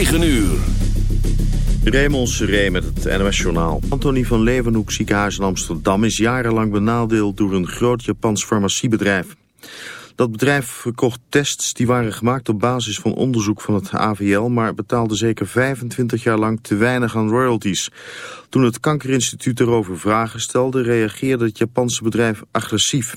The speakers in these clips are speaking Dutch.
9 uur. Raymond Seré met het NOS-journaal. Antonie van Leeuwenhoek ziekenhuis in Amsterdam is jarenlang benadeeld door een groot Japans farmaciebedrijf. Dat bedrijf verkocht tests die waren gemaakt op basis van onderzoek van het AVL... maar betaalde zeker 25 jaar lang te weinig aan royalties. Toen het Kankerinstituut erover vragen stelde... reageerde het Japanse bedrijf agressief.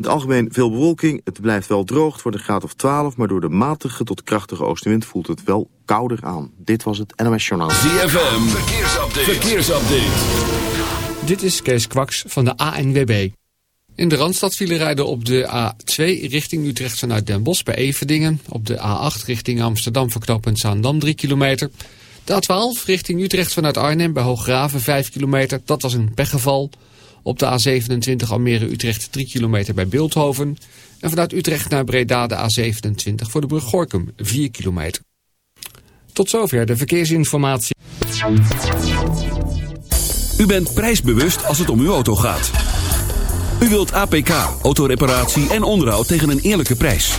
in het algemeen veel bewolking. Het blijft wel droog. Het wordt een graad of 12. Maar door de matige tot krachtige oostenwind voelt het wel kouder aan. Dit was het NOS Journaal. ZFM. Verkeersupdate. Verkeersupdate. Dit is Kees Kwaks van de ANWB. In de Randstad vielen rijden op de A2 richting Utrecht vanuit Den Bosch bij Everdingen. Op de A8 richting Amsterdam verknopend Zaandam 3 kilometer. De A12 richting Utrecht vanuit Arnhem bij Hooggraven 5 kilometer. Dat was een pechgeval. Op de A27 Almere-Utrecht 3 kilometer bij Beeldhoven. En vanuit Utrecht naar Breda de A27 voor de brug Gorkum 4 kilometer. Tot zover de verkeersinformatie. U bent prijsbewust als het om uw auto gaat. U wilt APK, autoreparatie en onderhoud tegen een eerlijke prijs.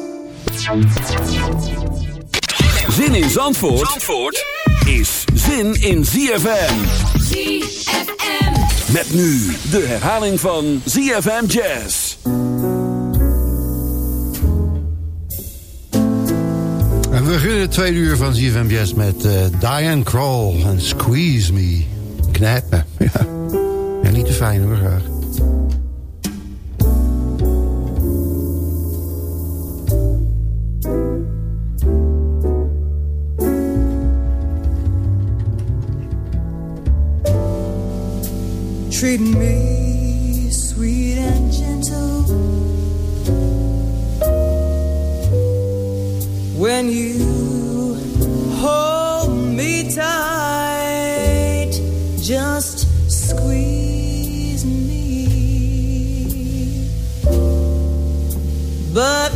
Zin in Zandvoort, Zandvoort is zin in ZFM. ZFM. Met nu de herhaling van ZFM Jazz. En we beginnen het tweede uur van ZFM Jazz met uh, Diane Kroll en Squeeze Me. Knijp me. Ja. ja, niet te fijn hoor, graag. Treat me sweet and gentle. When you hold me tight just squeeze me. But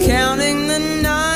counting the nights.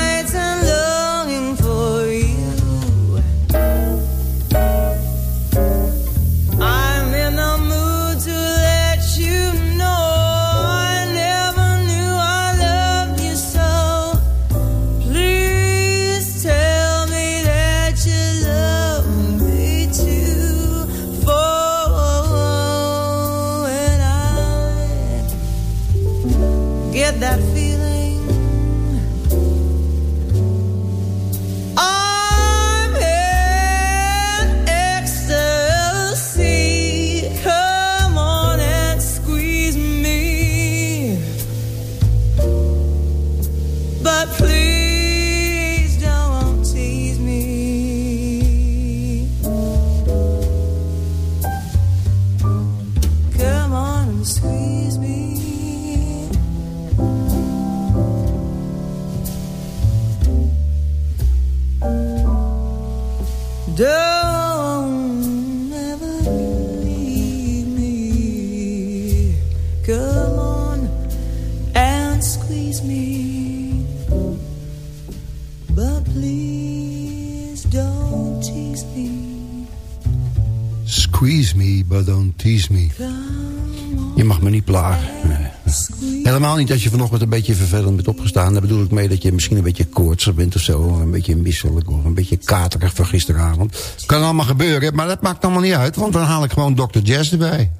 Niet dat je vanochtend een beetje vervelend bent opgestaan. Daar bedoel ik mee dat je misschien een beetje koortsig bent of zo. Of een beetje misselijk of een beetje katerig van gisteravond. Kan allemaal gebeuren, maar dat maakt allemaal niet uit. Want dan haal ik gewoon Dr. Jazz erbij.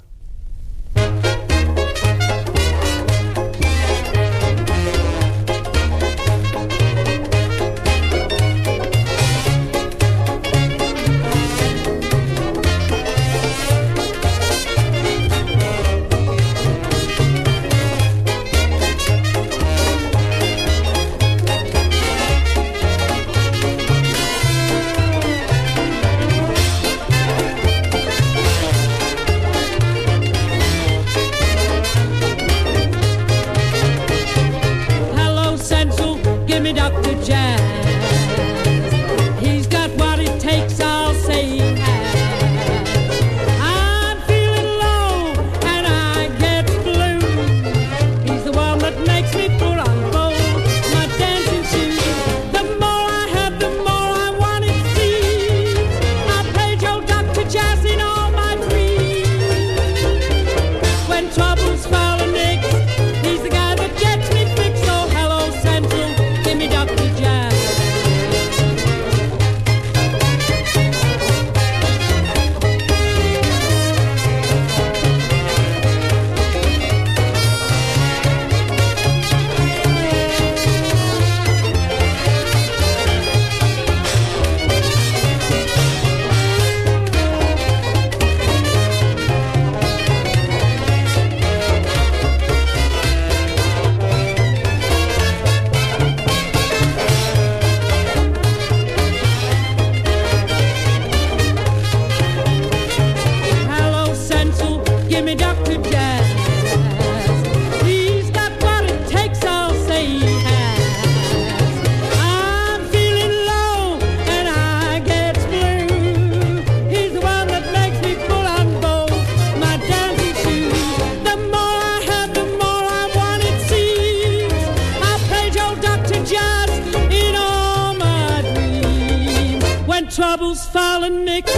Troubles falling Nick.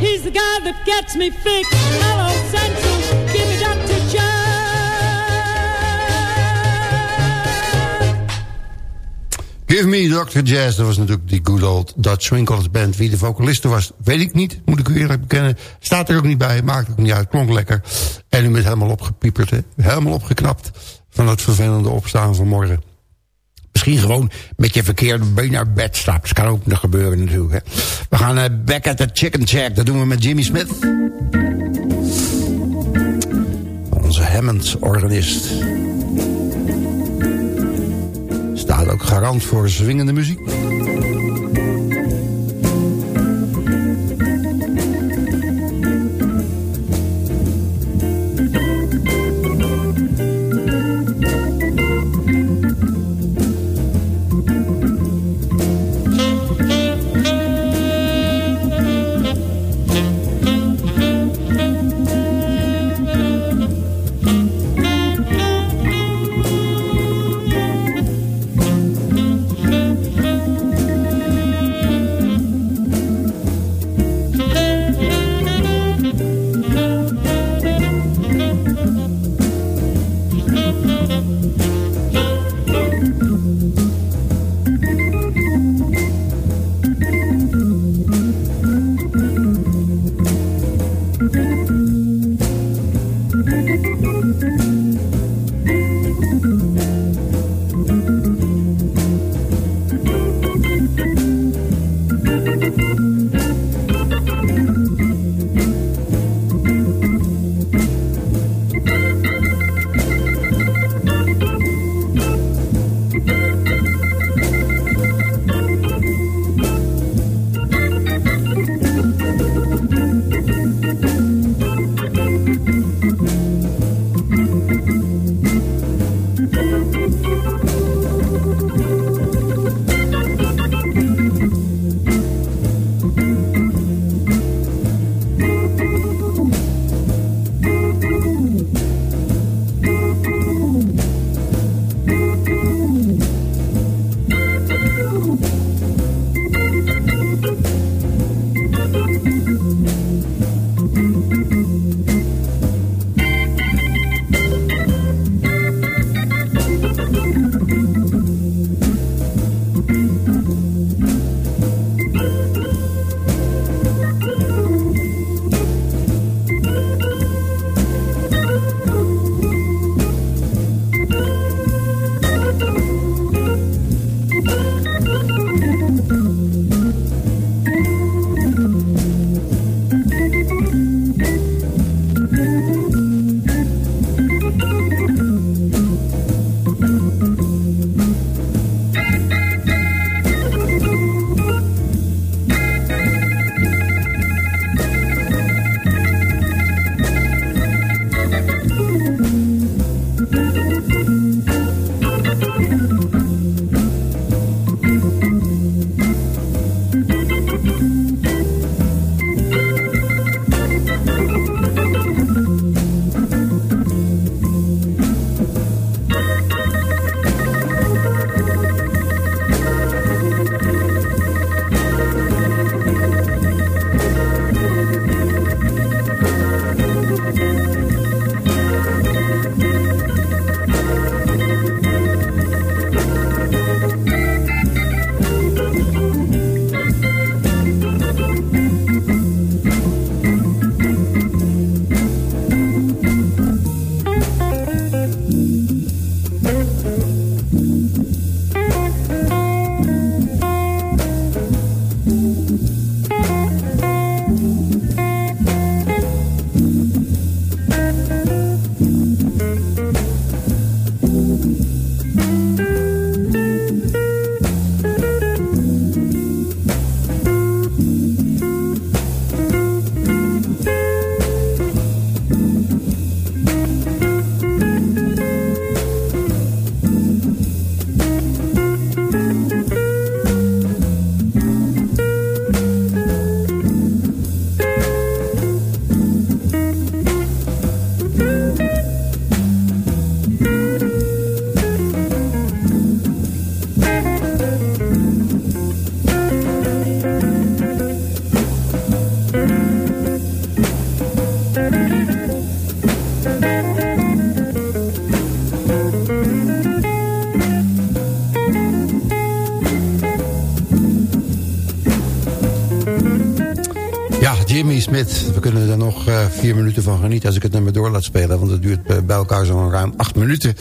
He's the guy that gets me fixed. Hello, Central, give me Dr. Jack. Give Me Dr. Jazz, dat was natuurlijk die good old Dutch Swing Band. Wie de vocaliste was, weet ik niet. Moet ik u eerlijk bekennen. Staat er ook niet bij, maakt ook niet uit. Klonk lekker. En u bent helemaal opgepieperd, hè? helemaal opgeknapt van het vervelende opstaan van morgen. Misschien gewoon met je verkeerde been naar bed stapt. Dat kan ook nog gebeuren natuurlijk. Hè. We gaan uh, back at the chicken check. Dat doen we met Jimmy Smith. Onze Hammond-organist. Staat ook garant voor zwingende muziek. Vier minuten van genieten als ik het nummer door laat spelen. Want het duurt bij elkaar zo'n ruim acht minuten.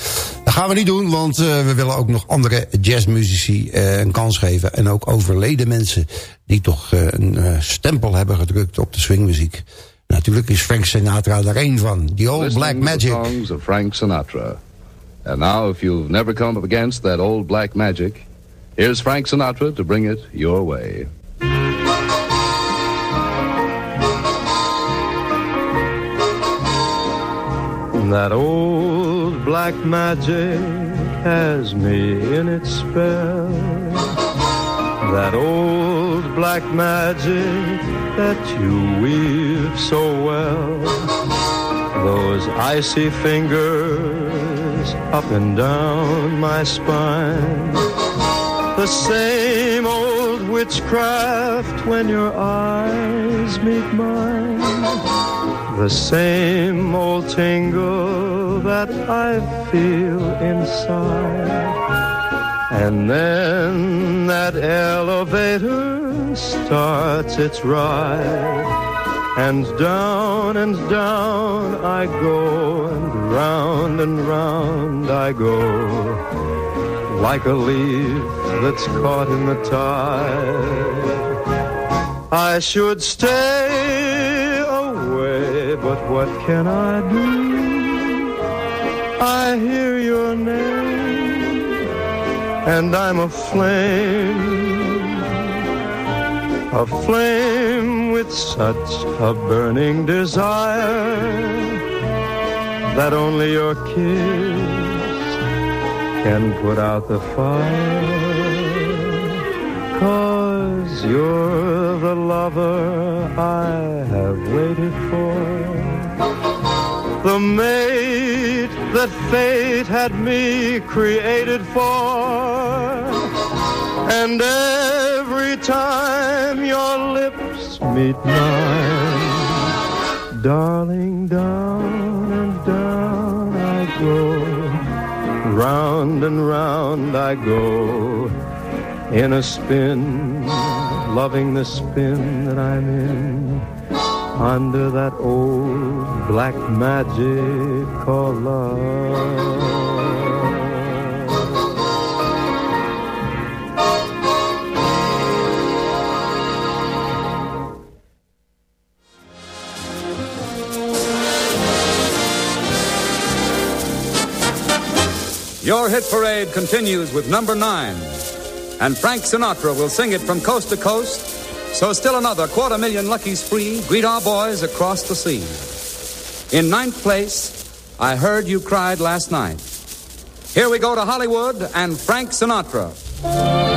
Dat gaan we niet doen, want uh, we willen ook nog andere jazzmuzici uh, een kans geven. En ook overleden mensen die toch een stempel hebben gedrukt op de swingmuziek. Natuurlijk is Frank Sinatra er één van. The Old Black Magic. The songs of Frank Sinatra. And now if you've never come up against that old black magic... here's Frank Sinatra to bring it your way. That old black magic has me in its spell. That old black magic that you weave so well. Those icy fingers up and down my spine. The same old witchcraft when your eyes meet mine the same old tingle that I feel inside. And then that elevator starts its ride. And down and down I go, and round and round I go. Like a leaf that's caught in the tide. I should stay but what can I do? I hear your name, and I'm aflame, a flame with such a burning desire that only your kiss can put out the fire. Cause you're the lover I have waited for. The mate that fate had me created for. And every time your lips meet mine, darling, down and down I go. Round and round I go in a spin, loving the spin that I'm in, under that old black magic called love. Your hit parade continues with number nine and Frank Sinatra will sing it from coast to coast. So still another quarter million lucky spree greet our boys across the sea. In ninth place, I heard you cried last night. Here we go to Hollywood and Frank Sinatra.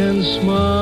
Can smile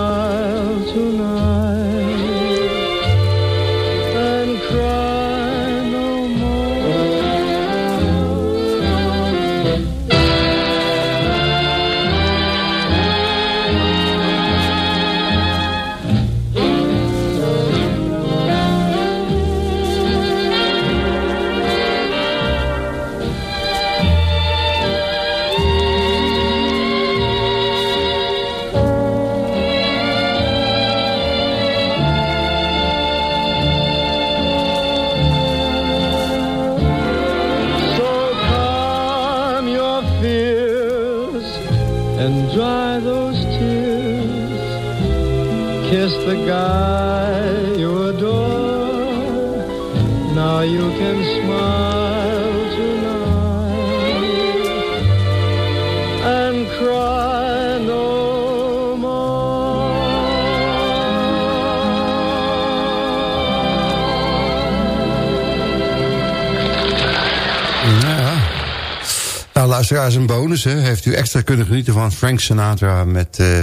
luisteraars, een bonus. Hè. Heeft u extra kunnen genieten van Frank Sinatra met eh,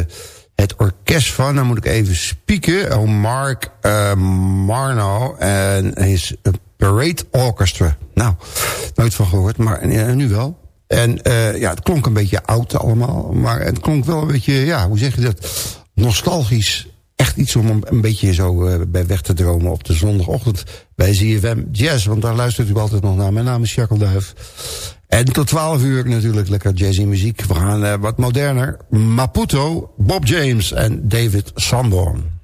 het orkest van... dan moet ik even spieken. Oh, Mark uh, Marno en his Parade Orchestra. Nou, nooit van gehoord, maar nu wel. En ja, het klonk een beetje oud allemaal. Maar het klonk wel een beetje, ja, hoe zeg je dat? Nostalgisch. Echt iets om een beetje zo bij weg te dromen op de zondagochtend bij ZFM Jazz. Want daar luistert u altijd nog naar. Mijn naam is Jacques. En tot 12 uur natuurlijk lekker jazzy muziek. We gaan uh, wat moderner. Maputo, Bob James en David Sanborn.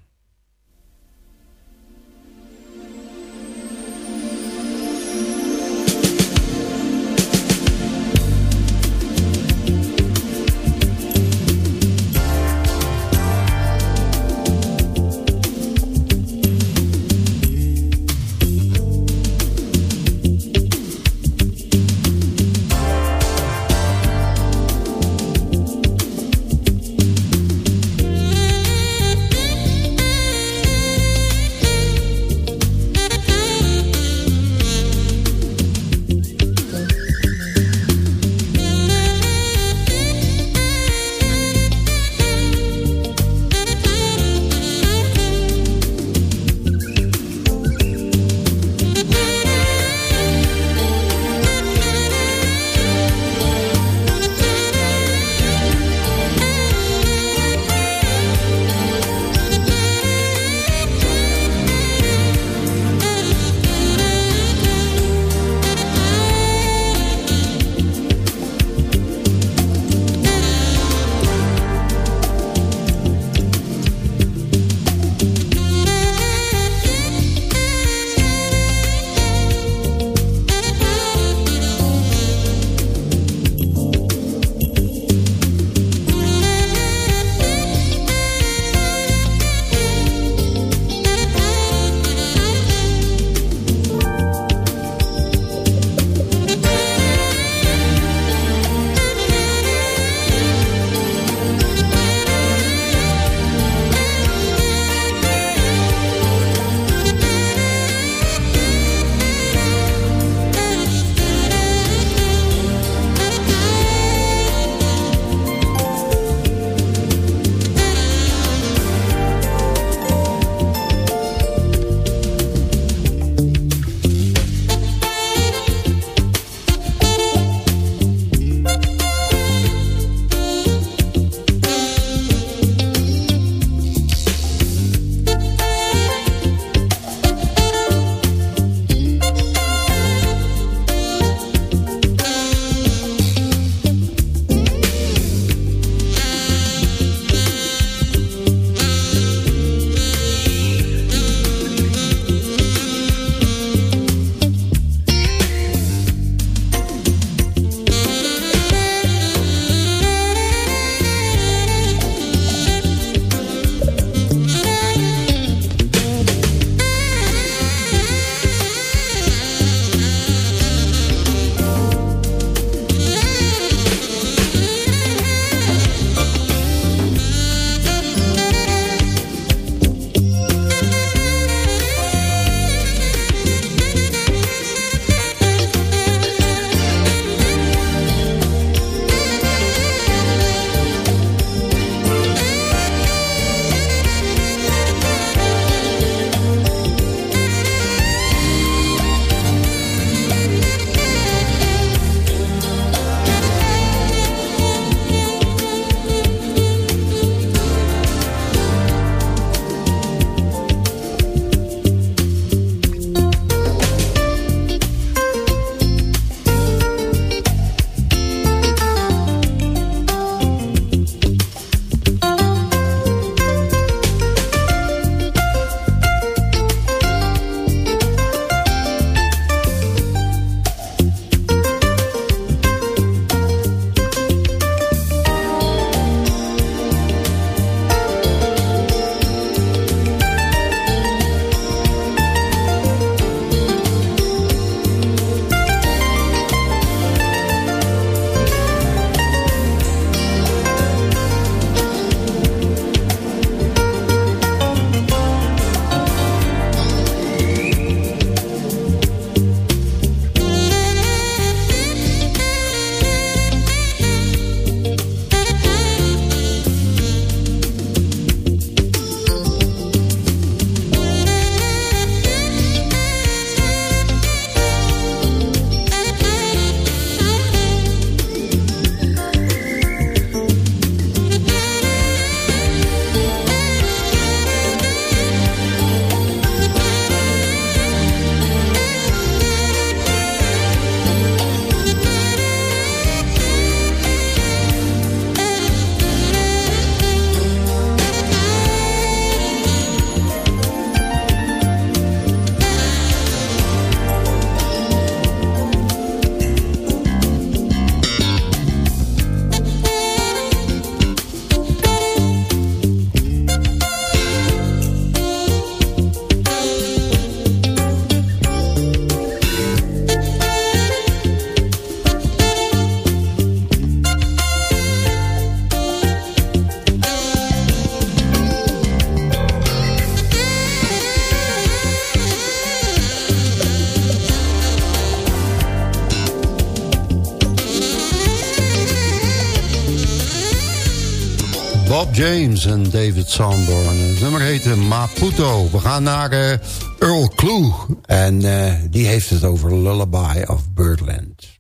James en David Sanborn. Het nummer heet Maputo. We gaan naar uh, Earl Clue. En uh, die heeft het over Lullaby of Birdland.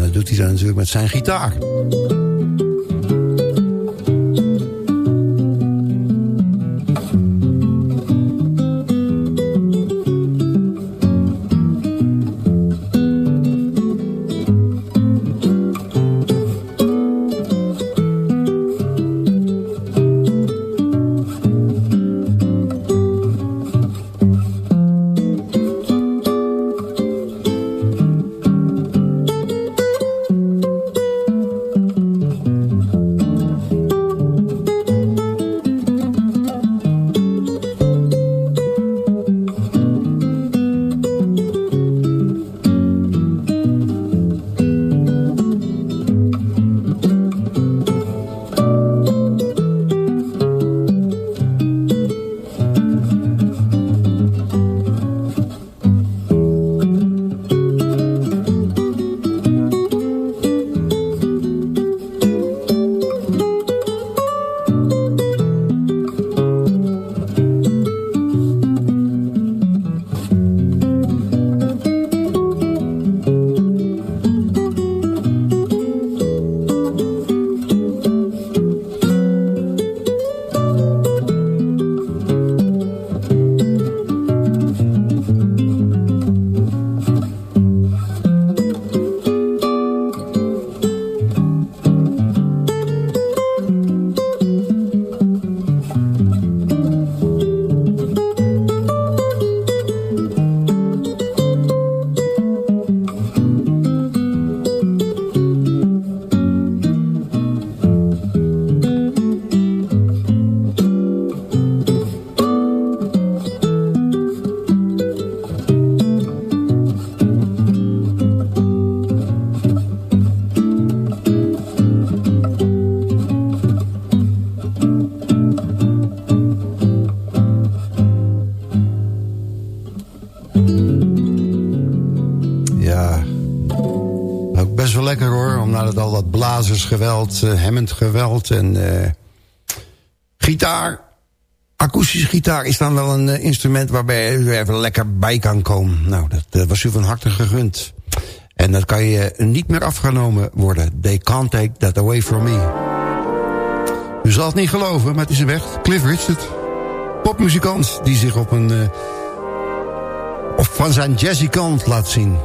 Dat doet hij dan natuurlijk met zijn gitaar. Geweld, hemmend geweld en uh, gitaar. Akoestische gitaar is dan wel een uh, instrument waarbij u even lekker bij kan komen. Nou, dat was u van harte gegund. En dat kan je niet meer afgenomen worden. They can't take that away from me. U zal het niet geloven, maar het is een weg. Cliff Richard, popmuzikant die zich op een... of van zijn jazzy kant laat zien.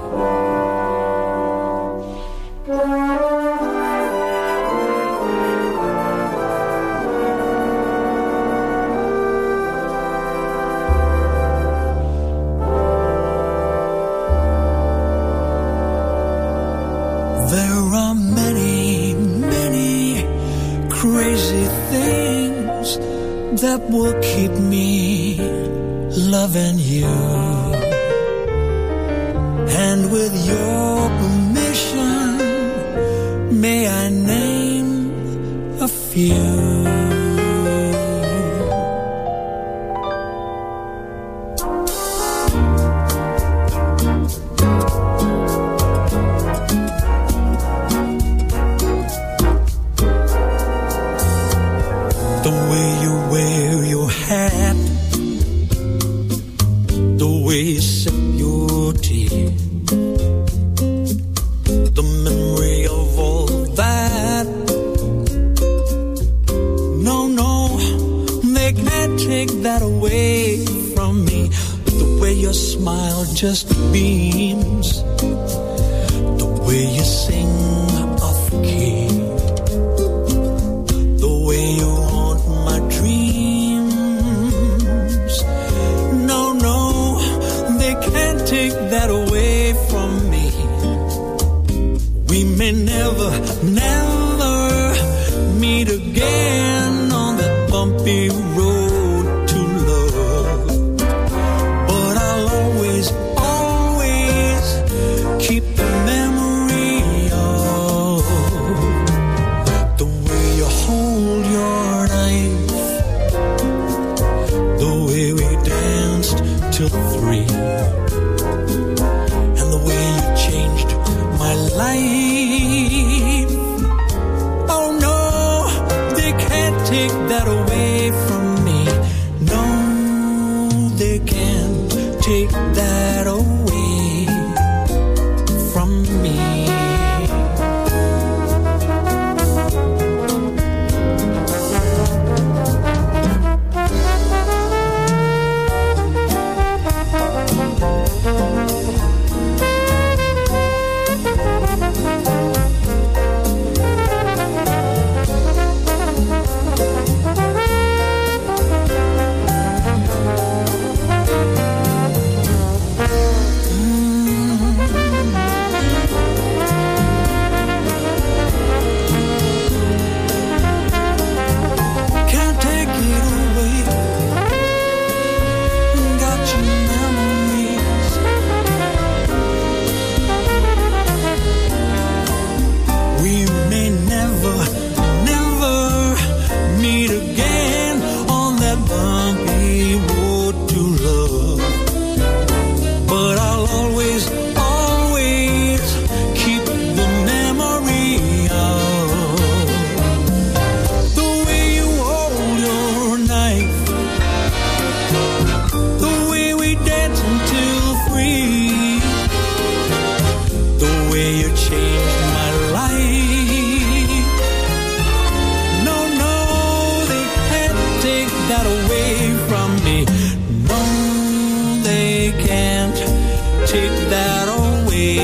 Take that away.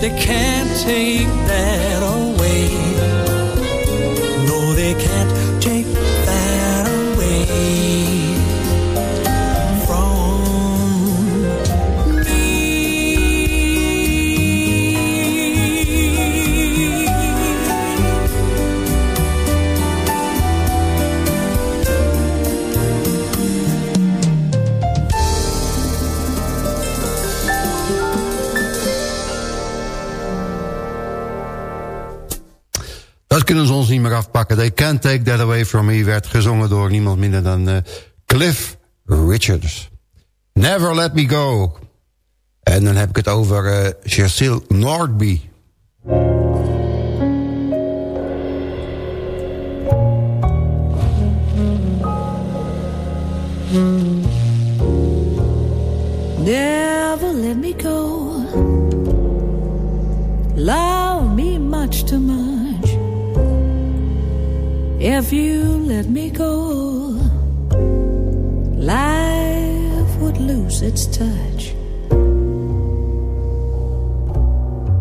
They can't take that away. Kunnen ze ons niet meer afpakken. They can't take that away from me werd gezongen door niemand minder dan eh, Cliff Richards. Never let me go. En dan heb ik het over eh Cecile Nordby. Never let me go. Love me much too much. If you let me go, life would lose its touch.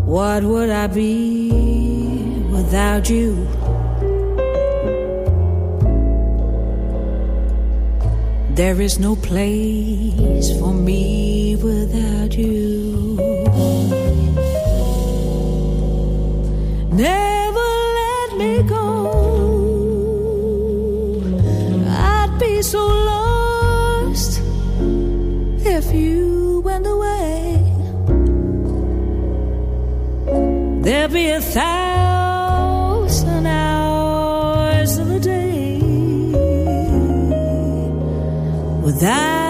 What would I be without you? There is no place for me without you. Never so lost if you went away. There'd be a thousand hours in the day without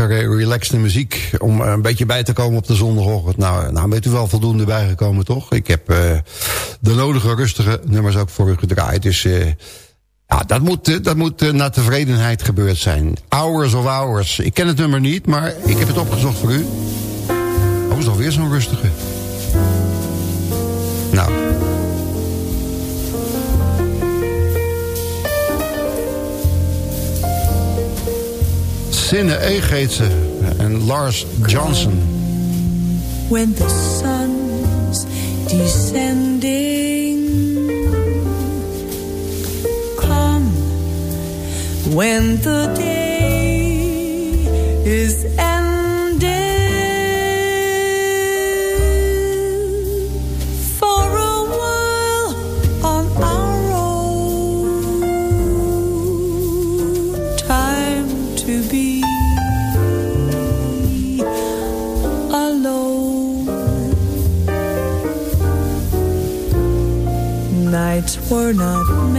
Ja, lekker eh, relaxte muziek om eh, een beetje bij te komen op de zondagochtend. Nou, nou bent u wel voldoende bijgekomen, toch? Ik heb eh, de nodige rustige nummers ook voor u gedraaid. Dus eh, ja, dat moet, eh, dat moet eh, naar tevredenheid gebeurd zijn. Hours of Hours. Ik ken het nummer niet, maar ik heb het opgezocht voor u. Oh, is alweer zo'n rustige. Sinne ze. En Lars Johnson. when the sun's descending. Come when the day is. Were not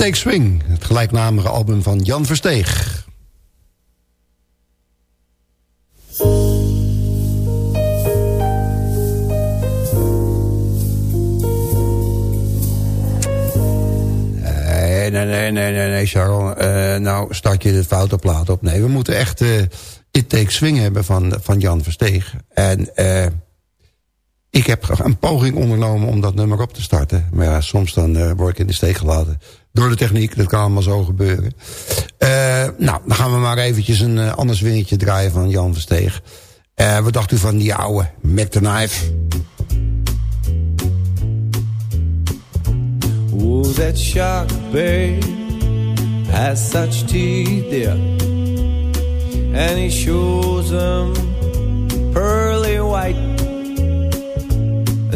It Takes Swing, het gelijknamige album van Jan Versteeg. Nee, nee, nee, nee, nee, Charles. Eh, nou start je de foute plaat op. Nee, we moeten echt eh, It Takes Swing hebben van, van Jan Versteeg. En eh, ik heb een poging ondernomen om dat nummer op te starten. Maar ja, soms dan eh, word ik in de steek gelaten. Door de techniek, dat kan allemaal zo gebeuren. Eh, nou, dan gaan we maar eventjes een eh, ander swingetje draaien van Jan Versteeg. Eh wat dacht u van die oude Mac the Knife? Oh, that shark, babe, has such teeth there. And he shows them pearly white.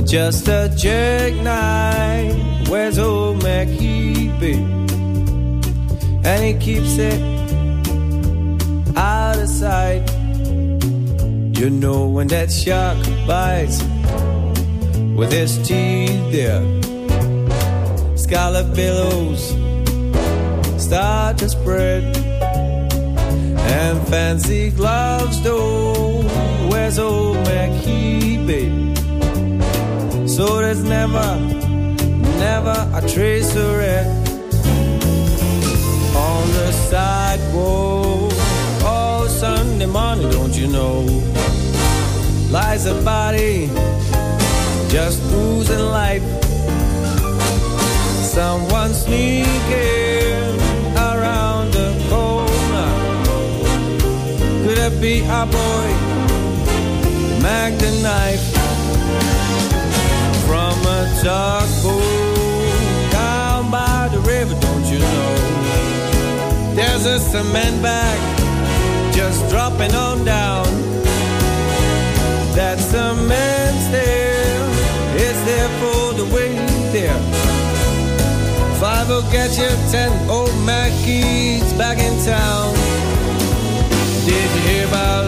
Just a jackknife, where's old Mac it? And he keeps it out of sight. You know when that shark bites with his teeth there scarlet billows start to spread and fancy gloves though where's old Mac it so there's never never a trace of red sidewalk oh Sunday morning don't you know lies a body just oozing life someone sneaking around the corner. Could it be our boy, Mac the knife? From a dark pool A cement bag just dropping on down. That cement still is there for the way there. Five will get you ten old Mackey's back in town. Did you hear about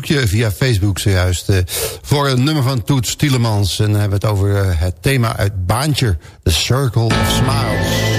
verzoekje via Facebook zojuist. eh, voor een nummer van Toets Tielemans. En dan hebben we het over eh, het thema uit Baantje. The Circle of Smiles.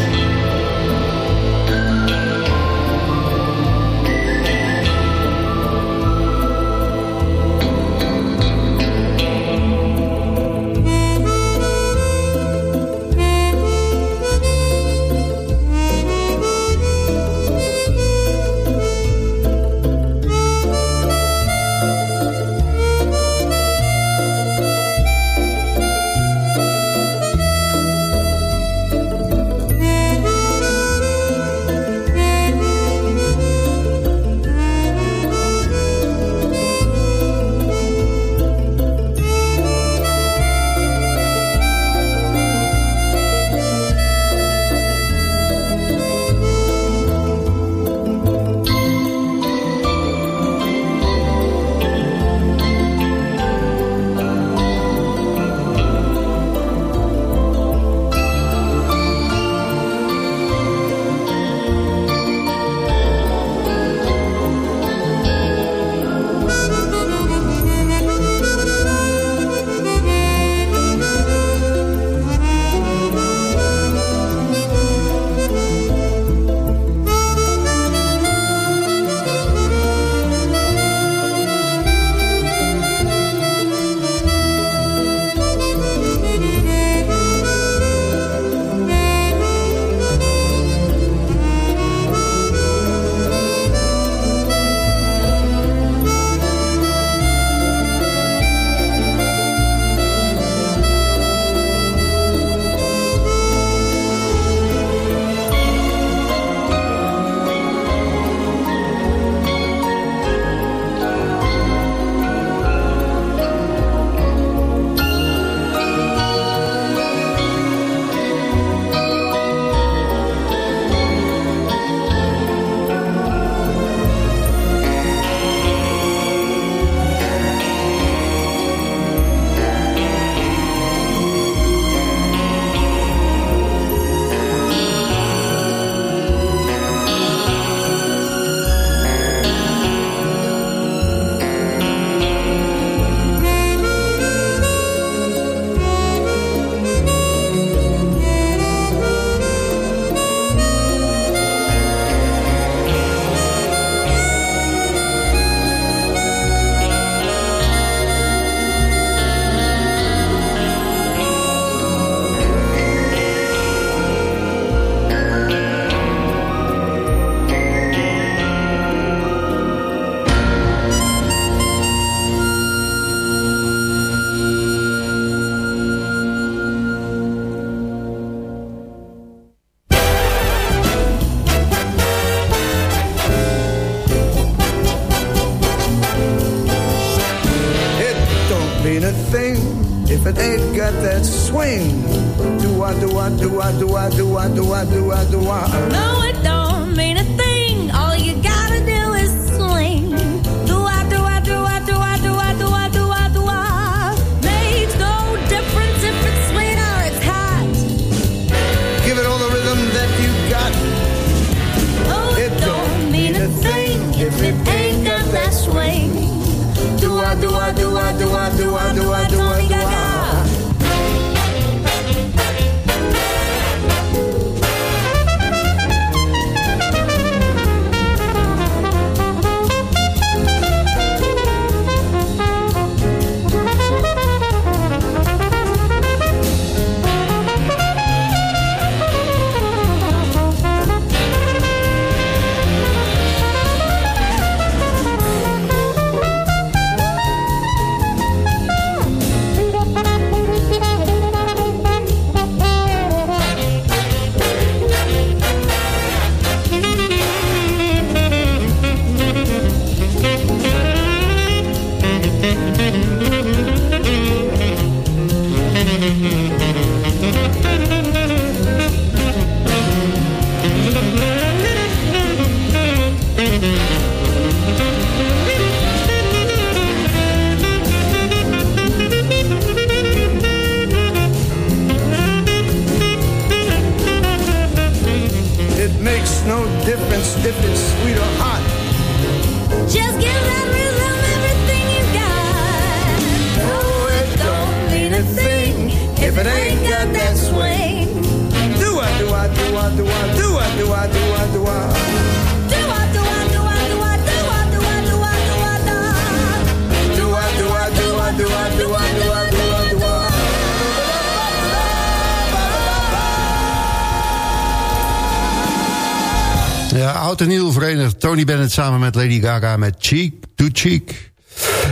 Tony Bennett samen met Lady Gaga met Cheek to Cheek.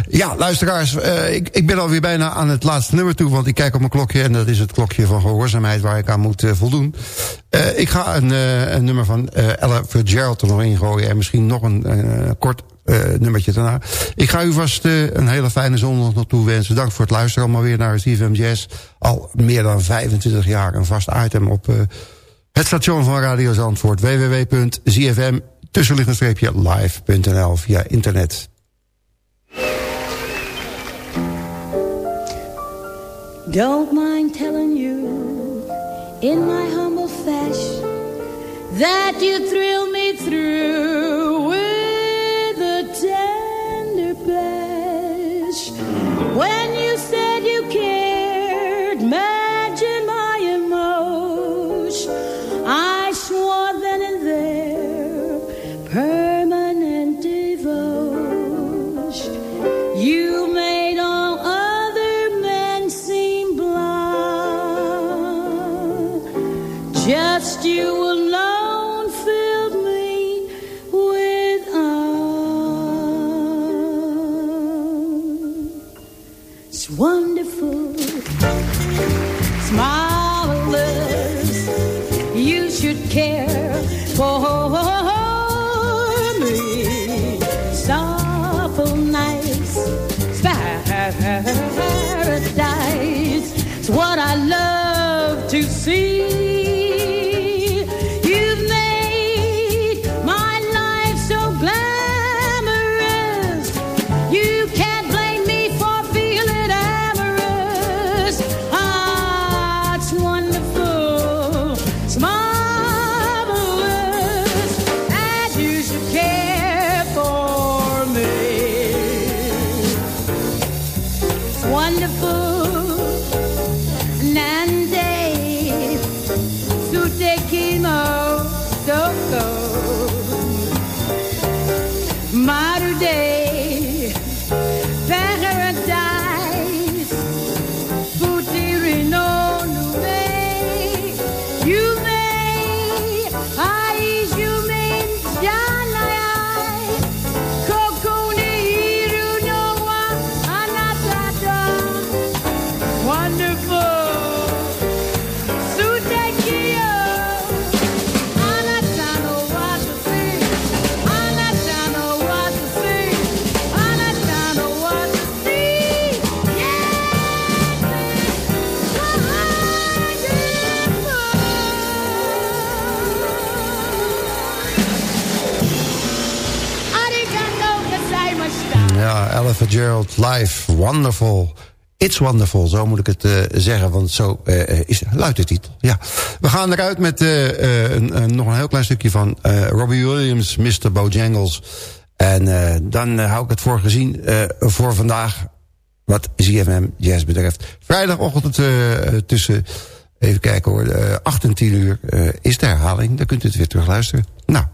Ja, luisteraars, uh, ik, ik ben alweer bijna aan het laatste nummer toe... want ik kijk op mijn klokje en dat is het klokje van gehoorzaamheid... waar ik aan moet uh, voldoen. Uh, ik ga een, een nummer van Ella Fitzgerald er nog in gooien... en misschien nog een kort nummertje daarna. Ik ga u vast een hele fijne zondag nog toewensen. Dank voor het luisteren allemaal weer naar CFM Jazz. Al meer dan 25 jaar een vast item op... Het station van Radio Zandvoort, www.zfm, live.nl via internet. Don't mind telling you, in my humble fashion, that you thrill me through with a tender blush. When wonderful. Fitzgerald live, wonderful. It's wonderful, zo moet ik het uh, zeggen, want zo uh, is, luidt de titel. Ja. We gaan eruit met een, nog een heel klein stukje van Robbie Williams, Mr. Bojangles. En dan hou ik het voor gezien voor vandaag, wat ZFM Jazz betreft. Vrijdagochtend tussen, even kijken hoor, 8 en 10 uur is de herhaling. Dan kunt u het weer terug luisteren. Nou,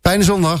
fijne zondag.